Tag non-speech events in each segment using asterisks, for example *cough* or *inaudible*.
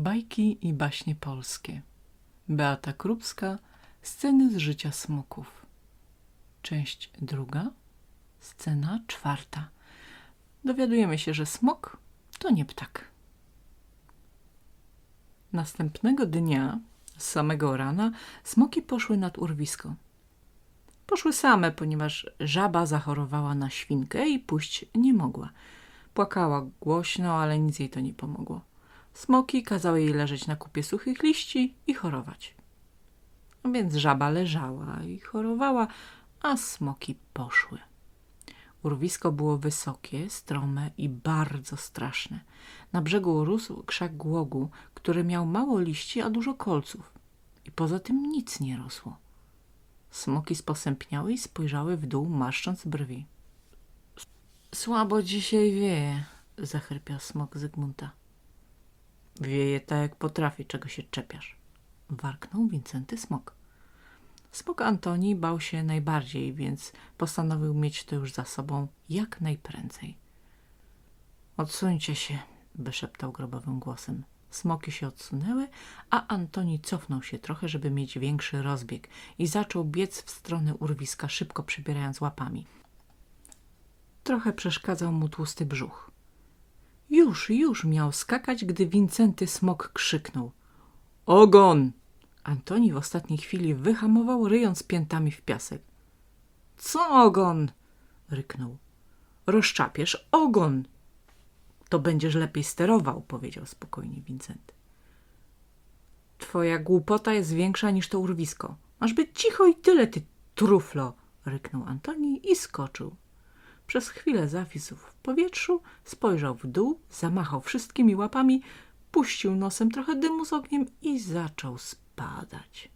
Bajki i baśnie polskie. Beata Krupska. Sceny z życia smoków. Część druga. Scena czwarta. Dowiadujemy się, że smok to nie ptak. Następnego dnia, z samego rana, smoki poszły nad urwisko. Poszły same, ponieważ żaba zachorowała na świnkę i pójść nie mogła. Płakała głośno, ale nic jej to nie pomogło. Smoki kazały jej leżeć na kupie suchych liści i chorować. Więc żaba leżała i chorowała, a smoki poszły. Urwisko było wysokie, strome i bardzo straszne. Na brzegu rósł krzak głogu, który miał mało liści, a dużo kolców. I poza tym nic nie rosło. Smoki sposępniały i spojrzały w dół, marszcząc brwi. Słabo dzisiaj wieje, zachrypiał smok Zygmunta. Wieje tak jak potrafi, czego się czepiasz. Warknął Wincenty Smok. Smok Antoni bał się najbardziej, więc postanowił mieć to już za sobą jak najprędzej. Odsuńcie się, wyszeptał grobowym głosem. Smoki się odsunęły, a Antoni cofnął się trochę, żeby mieć większy rozbieg i zaczął biec w stronę urwiska, szybko przybierając łapami. Trochę przeszkadzał mu tłusty brzuch. Już, już miał skakać, gdy Wincenty Smok krzyknął. Ogon! Antoni w ostatniej chwili wyhamował, ryjąc piętami w piasek. Co ogon? ryknął. Rozczapiesz ogon! To będziesz lepiej sterował, powiedział spokojnie Wincenty. Twoja głupota jest większa niż to urwisko. Masz być cicho i tyle, ty truflo! ryknął Antoni i skoczył. Przez chwilę zawisł w powietrzu, spojrzał w dół, zamachał wszystkimi łapami, puścił nosem trochę dymu z ogniem i zaczął spadać.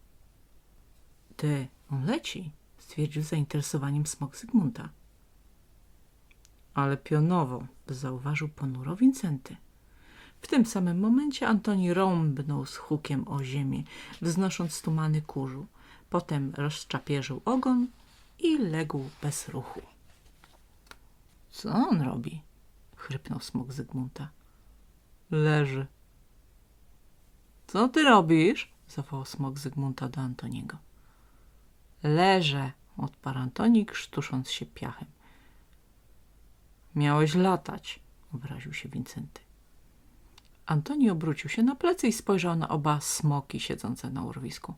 Ty, on leci, stwierdził zainteresowaniem smok Zygmunta. Ale pionowo, zauważył ponuro Wincenty. W tym samym momencie Antoni rąbnął z hukiem o ziemię, wznosząc tumany kurzu. Potem rozczapierzył ogon i legł bez ruchu. Co on robi? chrypnął smok Zygmunta. Leży. Co ty robisz? zawołał smok Zygmunta do Antoniego. Leżę, odparł Antoni, krztusząc się piachem. Miałeś latać, obraził się Wincenty. Antoni obrócił się na plecy i spojrzał na oba smoki siedzące na urwisku.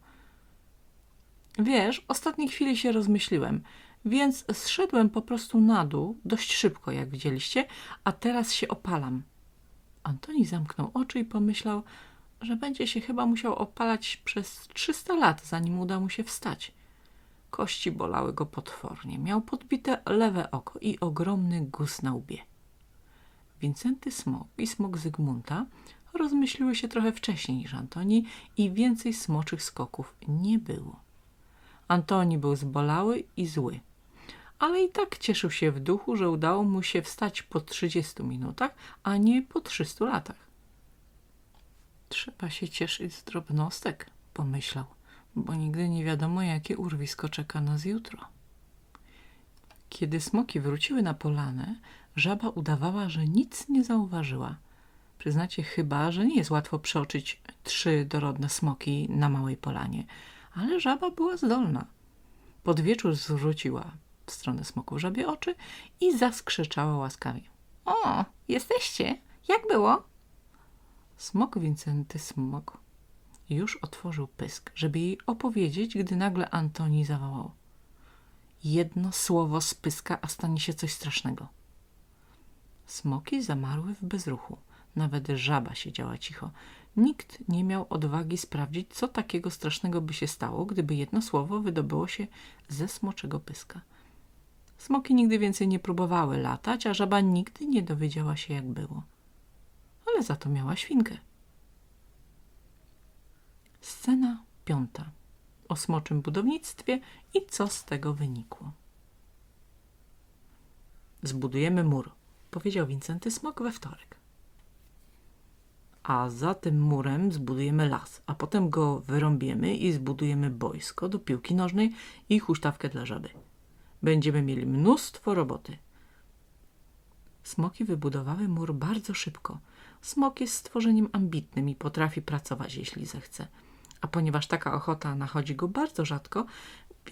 Wiesz, ostatniej chwili się rozmyśliłem, więc zszedłem po prostu na dół, dość szybko, jak widzieliście, a teraz się opalam. Antoni zamknął oczy i pomyślał, że będzie się chyba musiał opalać przez 300 lat, zanim uda mu się wstać. Kości bolały go potwornie. Miał podbite lewe oko i ogromny guz na łbie. Wincenty Smok i Smok Zygmunta rozmyśliły się trochę wcześniej niż Antoni i więcej smoczych skoków nie było. Antoni był zbolały i zły, ale i tak cieszył się w duchu, że udało mu się wstać po 30 minutach, a nie po 300 latach. Trzeba się cieszyć z drobnostek, pomyślał, bo nigdy nie wiadomo, jakie urwisko czeka nas jutro. Kiedy smoki wróciły na polanę, żaba udawała, że nic nie zauważyła. Przyznacie chyba, że nie jest łatwo przeoczyć trzy dorodne smoki na małej polanie, ale żaba była zdolna. Pod wieczór zwróciła w stronę smoków żabie oczy i zaskrzeczała łaskawie. O, jesteście! Jak było? Smok Wincenty Smok już otworzył pysk, żeby jej opowiedzieć, gdy nagle Antoni zawołał. Jedno słowo z pyska, a stanie się coś strasznego. Smoki zamarły w bezruchu. Nawet żaba siedziała cicho. Nikt nie miał odwagi sprawdzić, co takiego strasznego by się stało, gdyby jedno słowo wydobyło się ze smoczego pyska. Smoki nigdy więcej nie próbowały latać, a żaba nigdy nie dowiedziała się, jak było. Ale za to miała świnkę. Scena piąta. O smoczym budownictwie i co z tego wynikło. Zbudujemy mur, powiedział Wincenty Smok we wtorek. A za tym murem zbudujemy las, a potem go wyrąbiemy i zbudujemy boisko do piłki nożnej i huśtawkę dla żaby. Będziemy mieli mnóstwo roboty. Smoki wybudowały mur bardzo szybko. Smok jest stworzeniem ambitnym i potrafi pracować, jeśli zechce. A ponieważ taka ochota nachodzi go bardzo rzadko,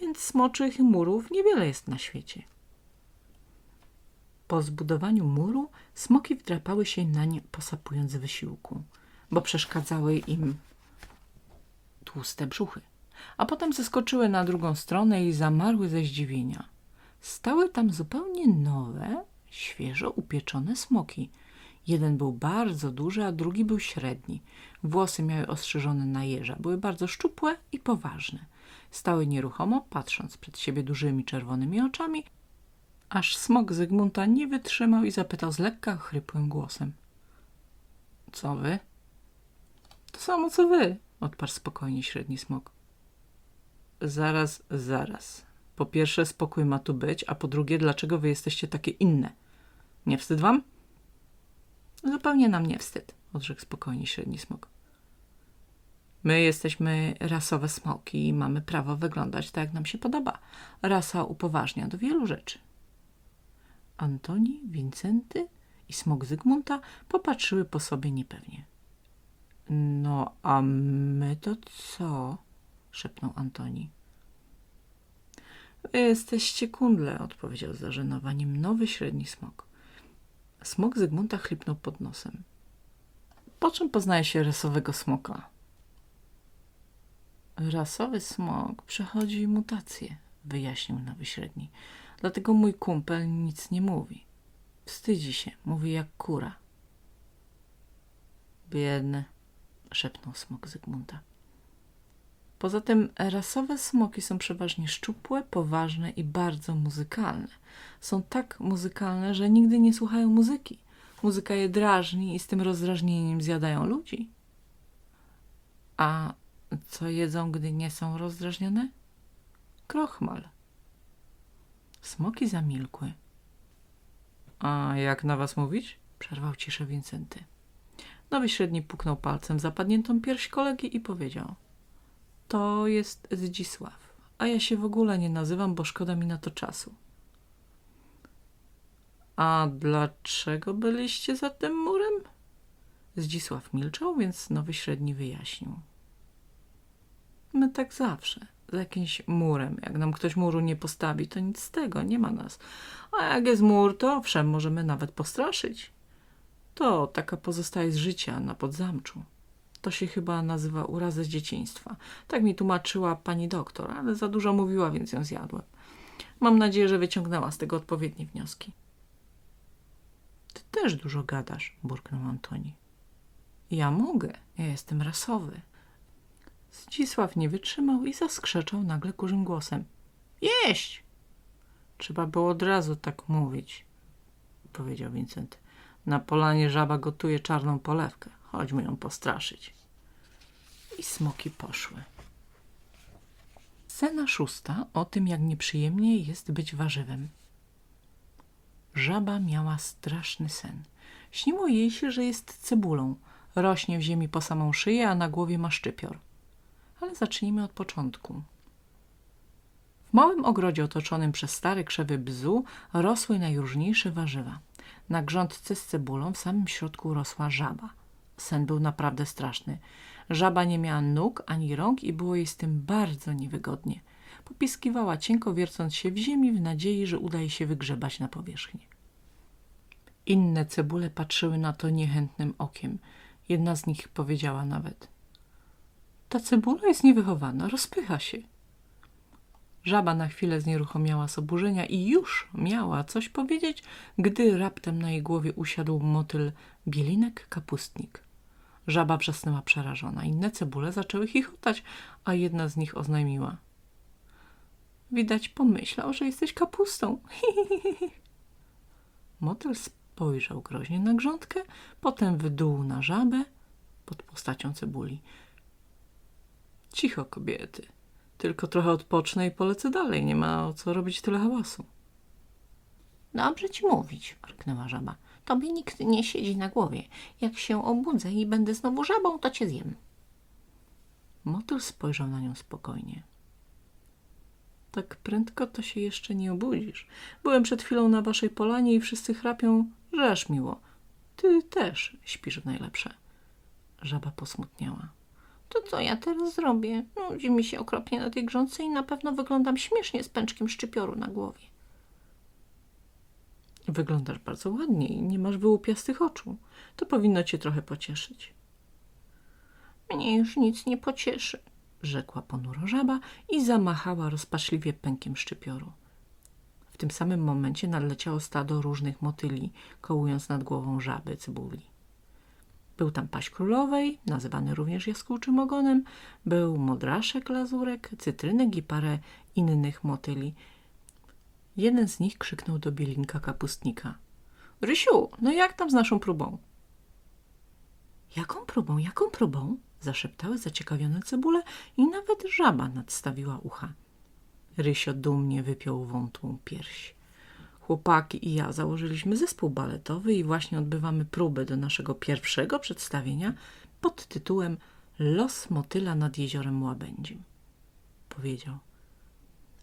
więc smoczych murów niewiele jest na świecie. Po zbudowaniu muru smoki wdrapały się nań posapując wysiłku, bo przeszkadzały im tłuste brzuchy. A potem zeskoczyły na drugą stronę i zamarły ze zdziwienia. Stały tam zupełnie nowe, świeżo upieczone smoki. Jeden był bardzo duży, a drugi był średni. Włosy miały ostrzyżone na jeża, były bardzo szczupłe i poważne. Stały nieruchomo, patrząc przed siebie dużymi czerwonymi oczami, aż smok Zygmunta nie wytrzymał i zapytał z lekka chrypłym głosem. Co wy? To samo co wy, odparł spokojnie średni smok. Zaraz, zaraz. Po pierwsze, spokój ma tu być, a po drugie, dlaczego wy jesteście takie inne? Nie wstyd wam? Zupełnie nam nie wstyd, odrzekł spokojnie średni smok. My jesteśmy rasowe smoki i mamy prawo wyglądać tak, jak nam się podoba. Rasa upoważnia do wielu rzeczy. Antoni, Wincenty i smok Zygmunta popatrzyły po sobie niepewnie. No, a my to co? szepnął Antoni. Jesteście kundle, odpowiedział z zażenowaniem nowy średni smok. Smok Zygmunta chlipnął pod nosem. Po czym poznaje się rasowego smoka? Rasowy smok przechodzi mutację, wyjaśnił nowy średni. Dlatego mój kumpel nic nie mówi. Wstydzi się, mówi jak kura. Biedny, szepnął smok Zygmunta. Poza tym rasowe smoki są przeważnie szczupłe, poważne i bardzo muzykalne. Są tak muzykalne, że nigdy nie słuchają muzyki. Muzyka je drażni i z tym rozdrażnieniem zjadają ludzi. A co jedzą, gdy nie są rozdrażnione? Krochmal. Smoki zamilkły. A jak na was mówić? Przerwał ciszę Wincenty. Nowy średni puknął palcem zapadniętą pierś kolegi i powiedział. To jest Zdzisław, a ja się w ogóle nie nazywam, bo szkoda mi na to czasu. A dlaczego byliście za tym murem? Zdzisław milczał, więc nowy średni wyjaśnił. My tak zawsze, za jakimś murem. Jak nam ktoś muru nie postawi, to nic z tego, nie ma nas. A jak jest mur, to owszem, możemy nawet postraszyć. To taka pozostaje z życia na podzamczu. To się chyba nazywa uraza z dzieciństwa. Tak mi tłumaczyła pani doktor, ale za dużo mówiła, więc ją zjadłem. Mam nadzieję, że wyciągnęła z tego odpowiednie wnioski. Ty też dużo gadasz, burknął Antoni. Ja mogę, ja jestem rasowy. Zdzisław nie wytrzymał i zaskrzeczał nagle kurzym głosem. Jeść! Trzeba było od razu tak mówić, powiedział Vincent. Na polanie żaba gotuje czarną polewkę. Chodźmy ją postraszyć. I smoki poszły. Scena szósta o tym, jak nieprzyjemnie jest być warzywem. Żaba miała straszny sen. Śniło jej się, że jest cebulą. Rośnie w ziemi po samą szyję, a na głowie ma szczypior. Ale zacznijmy od początku. W małym ogrodzie otoczonym przez stare krzewy bzu rosły najróżniejsze warzywa. Na grządce z cebulą w samym środku rosła żaba. Sen był naprawdę straszny. Żaba nie miała nóg ani rąk i było jej z tym bardzo niewygodnie. Popiskiwała cienko, wiercąc się w ziemi w nadziei, że uda jej się wygrzebać na powierzchnię. Inne cebule patrzyły na to niechętnym okiem. Jedna z nich powiedziała nawet – ta cebula jest niewychowana, rozpycha się. Żaba na chwilę znieruchomiała z oburzenia i już miała coś powiedzieć, gdy raptem na jej głowie usiadł motyl bielinek kapustnik. Żaba wrzasnęła przerażona. Inne cebule zaczęły chichotać, a jedna z nich oznajmiła. Widać pomyślał, że jesteś kapustą. Motyl spojrzał groźnie na grządkę, potem wydół na żabę pod postacią cebuli. Cicho, kobiety. Tylko trochę odpocznę i polecę dalej. Nie ma o co robić tyle hałasu. Dobrze ci mówić, marknęła żaba. Tobie nikt nie siedzi na głowie. Jak się obudzę i będę znowu żabą, to cię zjem. Motyl spojrzał na nią spokojnie. Tak prędko to się jeszcze nie obudzisz. Byłem przed chwilą na waszej polanie i wszyscy chrapią, że aż miło. Ty też śpisz w najlepsze. Żaba posmutniała. To co ja teraz zrobię? Nudzi mi się okropnie na tej grządce i na pewno wyglądam śmiesznie z pęczkiem szczypioru na głowie. Wyglądasz bardzo ładnie i nie masz wyłupiastych oczu. To powinno cię trochę pocieszyć. Mnie już nic nie pocieszy. Rzekła ponuro żaba i zamachała rozpaczliwie pękiem szczypioru. W tym samym momencie nadleciało stado różnych motyli, kołując nad głową żaby cybuli. Był tam paść królowej, nazywany również jaskółczym ogonem, był modraszek lazurek, cytrynek i parę innych motyli. Jeden z nich krzyknął do bielinka kapustnika. Rysiu, no jak tam z naszą próbą? Jaką próbą, jaką próbą? Zaszeptały zaciekawione cebule i nawet żaba nadstawiła ucha. Rysio dumnie wypiął wątłą pierś. Chłopaki i ja założyliśmy zespół baletowy i właśnie odbywamy próbę do naszego pierwszego przedstawienia pod tytułem Los motyla nad jeziorem Łabędzim. Powiedział.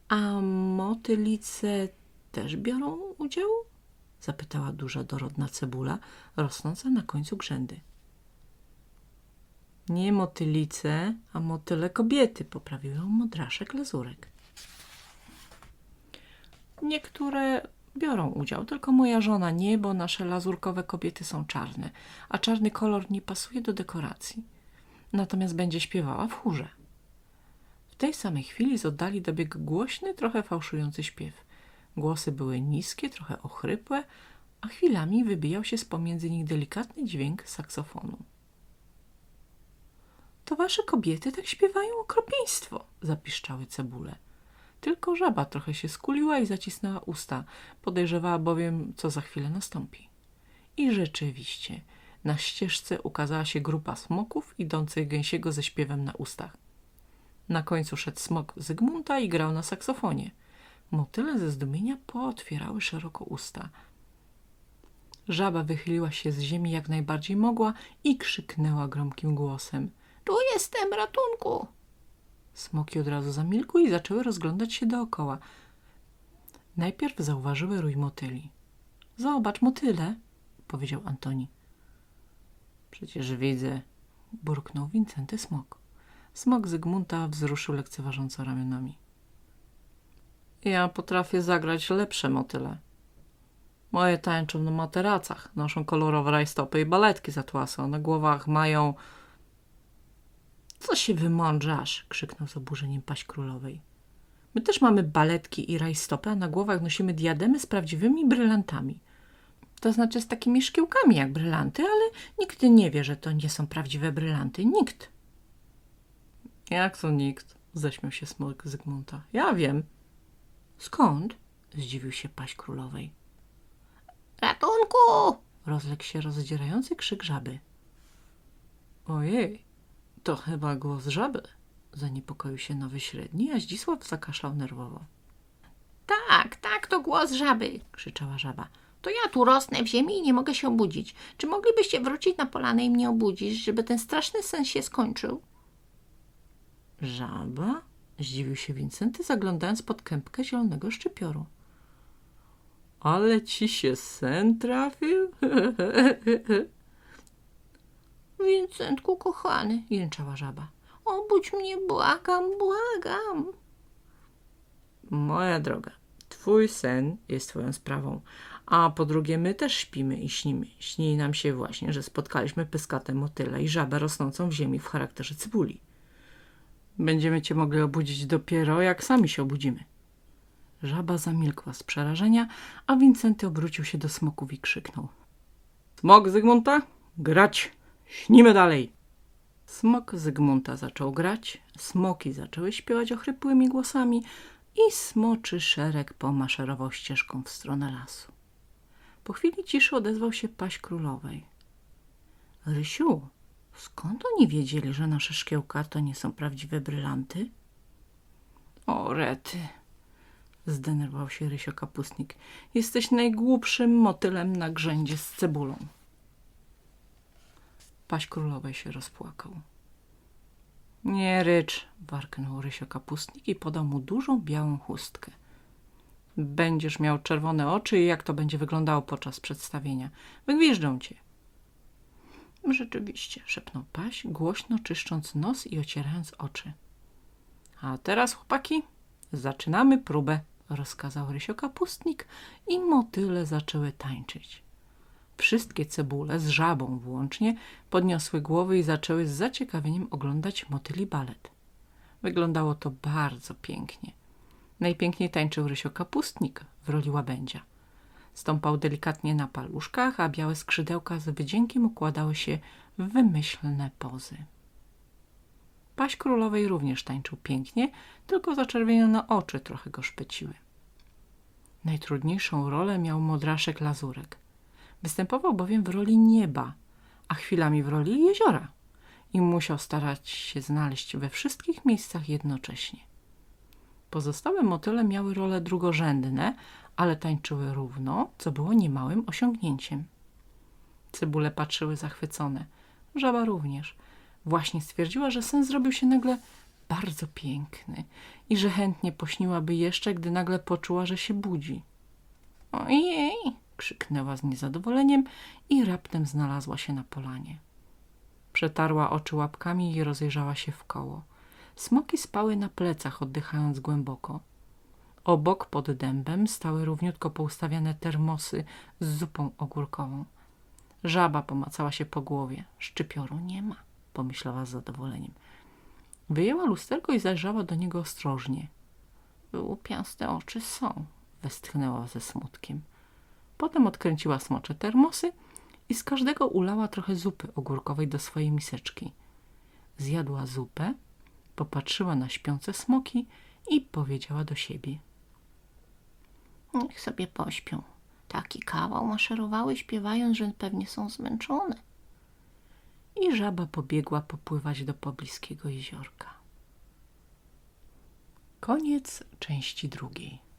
A motylice też biorą udział? Zapytała duża dorodna cebula, rosnąca na końcu grzędy. Nie motylice, a motyle kobiety, poprawił ją modraszek lazurek. Niektóre biorą udział, tylko moja żona nie, bo nasze lazurkowe kobiety są czarne, a czarny kolor nie pasuje do dekoracji. Natomiast będzie śpiewała w chórze. W tej samej chwili z oddali dobiegł głośny, trochę fałszujący śpiew. Głosy były niskie, trochę ochrypłe, a chwilami wybijał się z pomiędzy nich delikatny dźwięk saksofonu. To wasze kobiety tak śpiewają okropieństwo, zapiszczały cebule. Tylko żaba trochę się skuliła i zacisnęła usta, podejrzewała bowiem, co za chwilę nastąpi. I rzeczywiście, na ścieżce ukazała się grupa smoków idących gęsiego ze śpiewem na ustach. Na końcu szedł smok Zygmunta i grał na saksofonie. Motyle ze zdumienia pootwierały szeroko usta. Żaba wychyliła się z ziemi jak najbardziej mogła i krzyknęła gromkim głosem. Tu jestem, ratunku! Smoki od razu zamilkły i zaczęły rozglądać się dookoła. Najpierw zauważyły rój motyli. Zobacz, motyle, powiedział Antoni. Przecież widzę, burknął Wincenty smok. Smok Zygmunta wzruszył lekceważąco ramionami. Ja potrafię zagrać lepsze motyle. Moje tańczą na materacach, noszą kolorowe rajstopy i baletki z atłasu, na głowach mają... Co się wymądrzasz? krzyknął z oburzeniem paść królowej. My też mamy baletki i rajstopy, a na głowach nosimy diademy z prawdziwymi brylantami. To znaczy z takimi szkiełkami jak brylanty, ale nikt nie wie, że to nie są prawdziwe brylanty. Nikt. Jak to nikt? Zaśmiał się smok Zygmunta. Ja wiem. Skąd? Zdziwił się paść królowej. Ratunku! Rozległ się rozdzierający krzyk żaby. Ojej, to chyba głos żaby. Zaniepokoił się nowy średni, a Zdzisław zakaszlał nerwowo. Tak, tak, to głos żaby, krzyczała żaba. To ja tu rosnę w ziemi i nie mogę się obudzić. Czy moglibyście wrócić na polanę i mnie obudzić, żeby ten straszny sen się skończył? Żaba? Zdziwił się Wincenty, zaglądając pod kępkę zielonego szczypioru. Ale ci się sen trafił? *laughs* Wincentku, kochany, jęczała żaba. Obudź mnie, błagam, błagam. Moja droga, twój sen jest twoją sprawą. A po drugie, my też śpimy i śnimy. Śni nam się właśnie, że spotkaliśmy pyskatę motyla i żabę rosnącą w ziemi w charakterze cybuli. Będziemy cię mogli obudzić dopiero, jak sami się obudzimy. Żaba zamilkła z przerażenia, a Wincenty obrócił się do smoków i krzyknął. Smok Zygmunta, grać! Śnimy dalej! Smok Zygmunta zaczął grać, smoki zaczęły śpiewać ochrypłymi głosami i smoczy szereg pomaszerował ścieżką w stronę lasu. Po chwili ciszy odezwał się paść królowej. Rysiu, skąd oni wiedzieli, że nasze szkiełka to nie są prawdziwe brylanty? O, rety, zdenerwował się Rysio Kapustnik. Jesteś najgłupszym motylem na grzędzie z cebulą. Paść królowej się rozpłakał. Nie rycz, warknął Rysio Kapustnik i podał mu dużą białą chustkę. Będziesz miał czerwone oczy i jak to będzie wyglądało podczas przedstawienia. Wygwieżdżą cię. Rzeczywiście. szepnął Paś, głośno czyszcząc nos i ocierając oczy. A teraz, chłopaki, zaczynamy próbę, rozkazał Rysio kapustnik i motyle zaczęły tańczyć. Wszystkie cebule, z żabą włącznie, podniosły głowy i zaczęły z zaciekawieniem oglądać motyli balet. Wyglądało to bardzo pięknie. Najpiękniej tańczył Rysio kapustnik w roli łabędzia. Stąpał delikatnie na paluszkach, a białe skrzydełka z wydziękiem układały się w wymyślne pozy. Paś królowej również tańczył pięknie, tylko zaczerwienione oczy trochę go szpeciły. Najtrudniejszą rolę miał modraszek Lazurek. Występował bowiem w roli nieba, a chwilami w roli jeziora i musiał starać się znaleźć we wszystkich miejscach jednocześnie. Pozostałe motyle miały role drugorzędne, ale tańczyły równo, co było niemałym osiągnięciem. Cebule patrzyły zachwycone, żaba również. Właśnie stwierdziła, że sen zrobił się nagle bardzo piękny i że chętnie pośniłaby jeszcze, gdy nagle poczuła, że się budzi. Ojej! Krzyknęła z niezadowoleniem i raptem znalazła się na polanie. Przetarła oczy łapkami i rozejrzała się w koło. Smoki spały na plecach, oddychając głęboko. Obok pod dębem stały równiutko poustawiane termosy z zupą ogórkową. Żaba pomacała się po głowie. Szczypioru nie ma, pomyślała z zadowoleniem. Wyjęła lusterko i zajrzała do niego ostrożnie. Łupiaste oczy są. Westchnęła ze smutkiem. Potem odkręciła smocze termosy i z każdego ulała trochę zupy ogórkowej do swojej miseczki. Zjadła zupę, popatrzyła na śpiące smoki i powiedziała do siebie. Niech sobie pośpią. Taki kawał maszerowały śpiewając, że pewnie są zmęczone. I żaba pobiegła popływać do pobliskiego jeziorka. Koniec części drugiej.